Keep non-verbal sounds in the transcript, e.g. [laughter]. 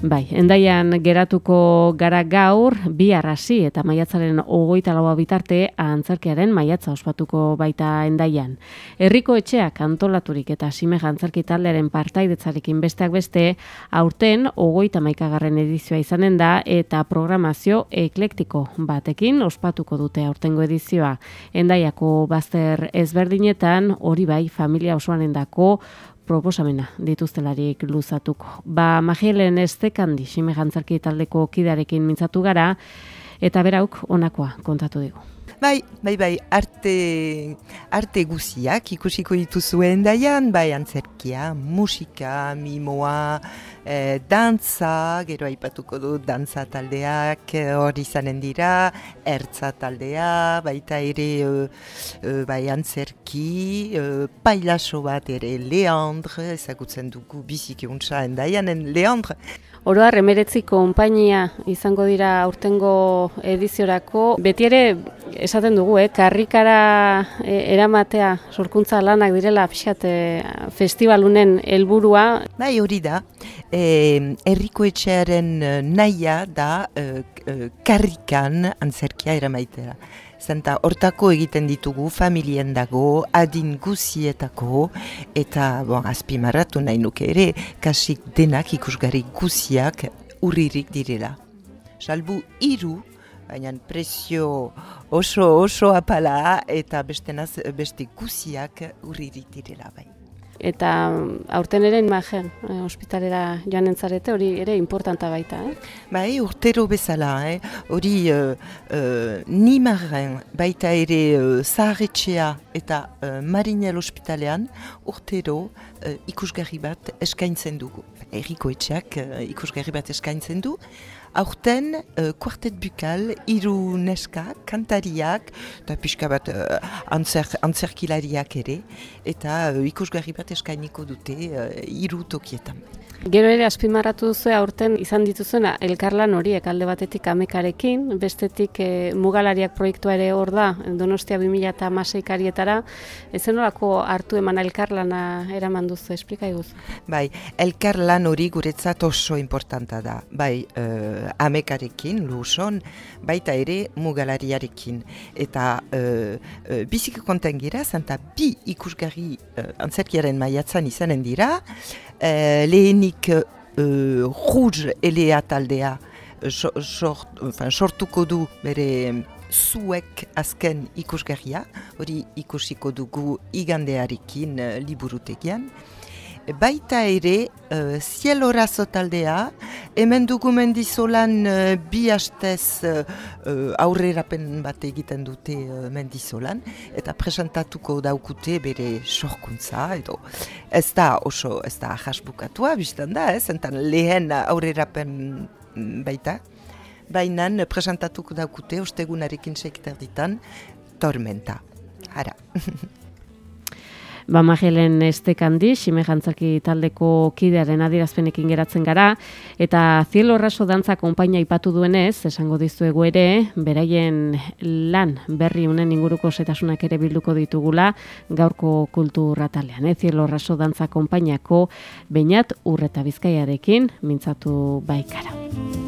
Bai, endaian geratuko gara gaur, bi arrasi eta maiatzaren ogoita laua bitarte antzarkiaren maiatza ospatuko baita endaian. Herriko etxeak antolaturik eta sime antzarki taldearen partaidetzarekin besteak beste, aurten ogoita maikagarren edizioa izanen da eta programazio eklektiko batekin ospatuko dute aurtengo edizioa. Endaiako bazter ezberdinetan, hori bai, familia osoan dako proposamena dituztelarik luzatuko. Ba, magielen ez tekandi, sime gantzarki taldeko kidarekin mintzatu gara, eta berauk onakoa kontatu dugu. Bai, bai, bai, arte, arte guziak ikusiko dituzuen daian, bai, antzerkia, musika, mimoa, e, dantza, gero aipatuko du dantza taldeak eh, hori izanen dira, ertza taldea, baita ere e, bai antzerki, e, pailaso bat ere Leandre, ezagutzen dugu bizik euntza endaianen Leandre. Oroa, remeretzi konpainia izango dira aurtengo ediziorako. Beti ere, esaten dugu, eh, karrikara eh, eramatea sorkuntza lanak direla pixat eh, festivalunen helburua. Bai hori da, eh, etxearen eh, naia da eh, karrikan antzerkia eramaitera. Zenta hortako egiten ditugu familien dago, adin guzietako, eta bon, azpimarratu nahi nuke ere, kasik denak ikusgarri guziak urririk direla. Salbu iru, baina presio oso oso apala eta beste, naz, beste guziak urririk direla bai eta aurten ere imagen eh, ospitalera joan entzarete, hori ere importanta baita. Eh? Bai, urtero bezala, eh? hori uh, uh, nimarren baita ere uh, zaharretxea eta uh, marinel ospitalean urtero uh, ikusgarri bat eskaintzen dugu. Eriko etxeak uh, ikusgarri bat eskaintzen du, aurten uh, kuartet bukal, iru neska, kantariak, eta pixka bat uh, antzer, antzerkilariak ere, eta uh, ikusgarri bat eskainiko dute uh, iru tokietan. Gero ere azpimarratu duzu aurten izan dituzuena elkarlan horiek alde batetik amekarekin, bestetik e, mugalariak proiektua ere hor da, Donostia 2000 eta maseikarietara, ezen horako hartu eman elkarlana eraman duzu, esplika iguz? Bai, elkarlan hori guretzat oso importanta da, bai e, amekarekin, luson, baita ere mugalariarekin, eta e, e, biziko konten gira, zanta bi ikusgarri e, antzerkiaren maiatzan izanen dira, e, lehenik uh, rouge elea taldea sortuko du bere zuek azken ikusgarria, hori ikusiko dugu igandearekin uh, liburutegian baita ere uh, ziel horazo taldea, hemen dugu mendizolan uh, bi hastez uh, aurrerapen bat egiten dute uh, mendizolan, eta presentatuko daukute bere sorkuntza, edo ez da oso, ez da ahasbukatua, biztan da, ez, enten lehen aurrerapen baita, baina presentatuko daukute, ostegunarekin sekter ditan, tormenta. Hara. [laughs] Ba Magelen Estekandi, Xime Jantzaki taldeko kidearen adirazpenekin geratzen gara eta Cielo Raso dantza konpaina ipatu duenez, esango dizuegu ere, beraien lan berri unen inguruko setasunak ere bilduko ditugula gaurko kulturratalean, eh? Cielo Raso dantza konpainako bainat urreta bizkaiarekin mintzatu baikara.